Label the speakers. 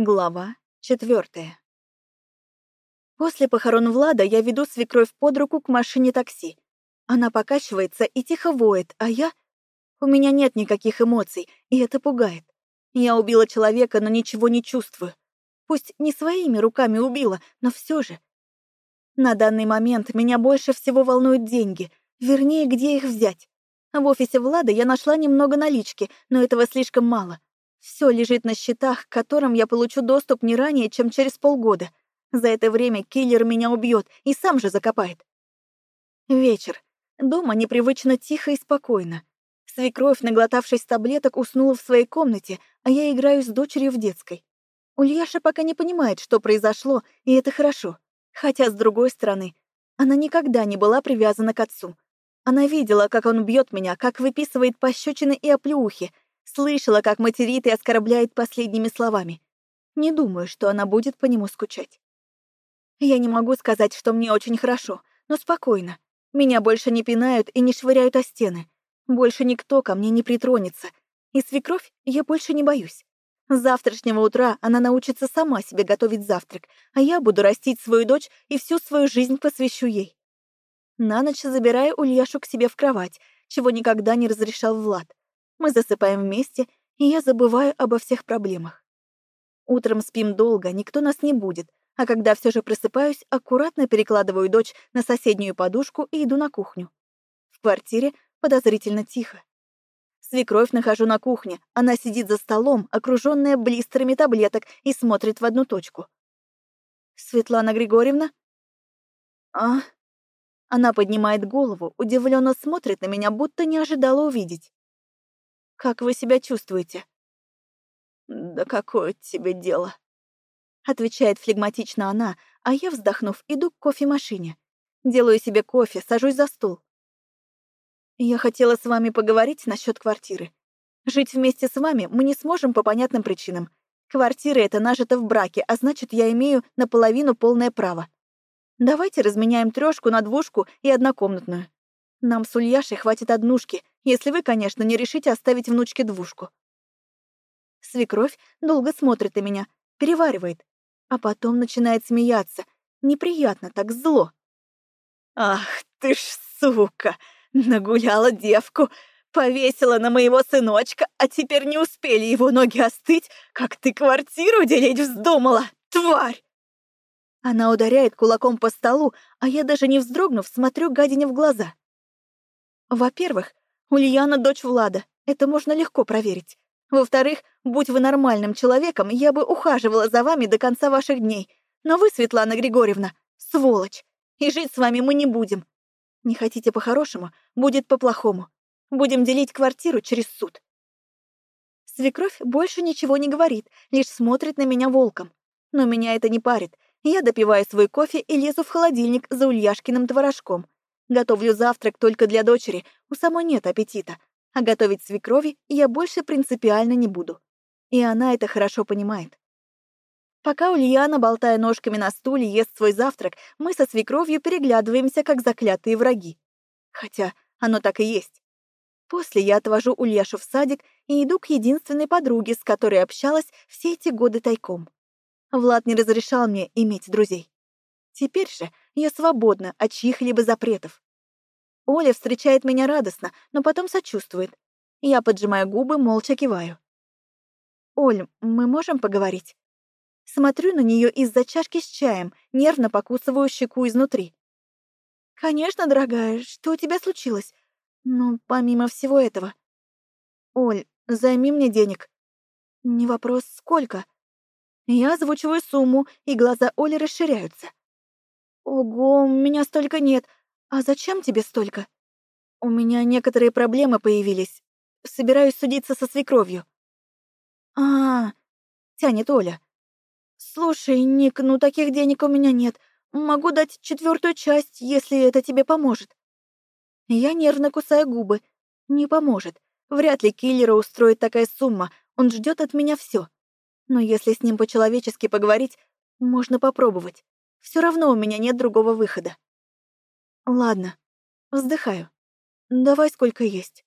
Speaker 1: Глава четвертая. После похорон Влада я веду свекровь под руку к машине такси. Она покачивается и тихо воет, а я... У меня нет никаких эмоций, и это пугает. Я убила человека, но ничего не чувствую. Пусть не своими руками убила, но все же. На данный момент меня больше всего волнуют деньги, вернее, где их взять. В офисе Влада я нашла немного налички, но этого слишком мало. Все лежит на счетах, к которым я получу доступ не ранее, чем через полгода. За это время киллер меня убьет и сам же закопает. Вечер. Дома непривычно тихо и спокойно. Свекровь, наглотавшись таблеток, уснула в своей комнате, а я играю с дочерью в детской. Ульяша пока не понимает, что произошло, и это хорошо. Хотя, с другой стороны, она никогда не была привязана к отцу. Она видела, как он бьет меня, как выписывает пощечины и оплеухи, Слышала, как материт и оскорбляет последними словами. Не думаю, что она будет по нему скучать. Я не могу сказать, что мне очень хорошо, но спокойно. Меня больше не пинают и не швыряют о стены. Больше никто ко мне не притронется. И свекровь я больше не боюсь. С завтрашнего утра она научится сама себе готовить завтрак, а я буду растить свою дочь и всю свою жизнь посвящу ей. На ночь забираю Ульяшу к себе в кровать, чего никогда не разрешал Влад. Мы засыпаем вместе, и я забываю обо всех проблемах. Утром спим долго, никто нас не будет, а когда все же просыпаюсь, аккуратно перекладываю дочь на соседнюю подушку и иду на кухню. В квартире подозрительно тихо. Свекровь нахожу на кухне. Она сидит за столом, окруженная блистерами таблеток, и смотрит в одну точку. «Светлана Григорьевна?» «А?» Она поднимает голову, удивленно смотрит на меня, будто не ожидала увидеть. Как вы себя чувствуете?» «Да какое тебе дело?» Отвечает флегматично она, а я, вздохнув, иду к кофемашине. Делаю себе кофе, сажусь за стул. Я хотела с вами поговорить насчет квартиры. Жить вместе с вами мы не сможем по понятным причинам. Квартира эта нажита в браке, а значит, я имею наполовину полное право. Давайте разменяем трешку на двушку и однокомнатную. Нам с Ульяшей хватит однушки, если вы, конечно, не решите оставить внучке двушку. Свекровь долго смотрит на меня, переваривает, а потом начинает смеяться. Неприятно, так зло. «Ах ты ж сука! Нагуляла девку, повесила на моего сыночка, а теперь не успели его ноги остыть, как ты квартиру делить вздумала, тварь!» Она ударяет кулаком по столу, а я даже не вздрогнув, смотрю гадине в глаза. Во-первых, Ульяна — дочь Влада. Это можно легко проверить. Во-вторых, будь вы нормальным человеком, я бы ухаживала за вами до конца ваших дней. Но вы, Светлана Григорьевна, сволочь. И жить с вами мы не будем. Не хотите по-хорошему, будет по-плохому. Будем делить квартиру через суд. Свекровь больше ничего не говорит, лишь смотрит на меня волком. Но меня это не парит. Я допиваю свой кофе и лезу в холодильник за Ульяшкиным творожком. Готовлю завтрак только для дочери, у самой нет аппетита. А готовить свекрови я больше принципиально не буду. И она это хорошо понимает. Пока Ульяна, болтая ножками на стуле, ест свой завтрак, мы со свекровью переглядываемся, как заклятые враги. Хотя оно так и есть. После я отвожу Ульяшу в садик и иду к единственной подруге, с которой общалась все эти годы тайком. Влад не разрешал мне иметь друзей. Теперь же я свободна от чьих-либо запретов. Оля встречает меня радостно, но потом сочувствует. Я поджимаю губы, молча киваю. «Оль, мы можем поговорить?» Смотрю на нее из-за чашки с чаем, нервно покусываю щеку изнутри. «Конечно, дорогая, что у тебя случилось? Но помимо всего этого...» «Оль, займи мне денег». «Не вопрос, сколько?» Я озвучиваю сумму, и глаза Оли расширяются. «Ого, у меня столько нет. А зачем тебе столько?» «У меня некоторые проблемы появились. Собираюсь судиться со свекровью». А, -а, -а тянет Оля. «Слушай, Ник, ну таких денег у меня нет. Могу дать четвертую часть, если это тебе поможет». Я нервно кусаю губы. Не поможет. Вряд ли киллера устроит такая сумма. Он ждет от меня все. Но если с ним по-человечески поговорить, можно попробовать. Все равно у меня нет другого выхода. Ладно, вздыхаю. Давай сколько есть.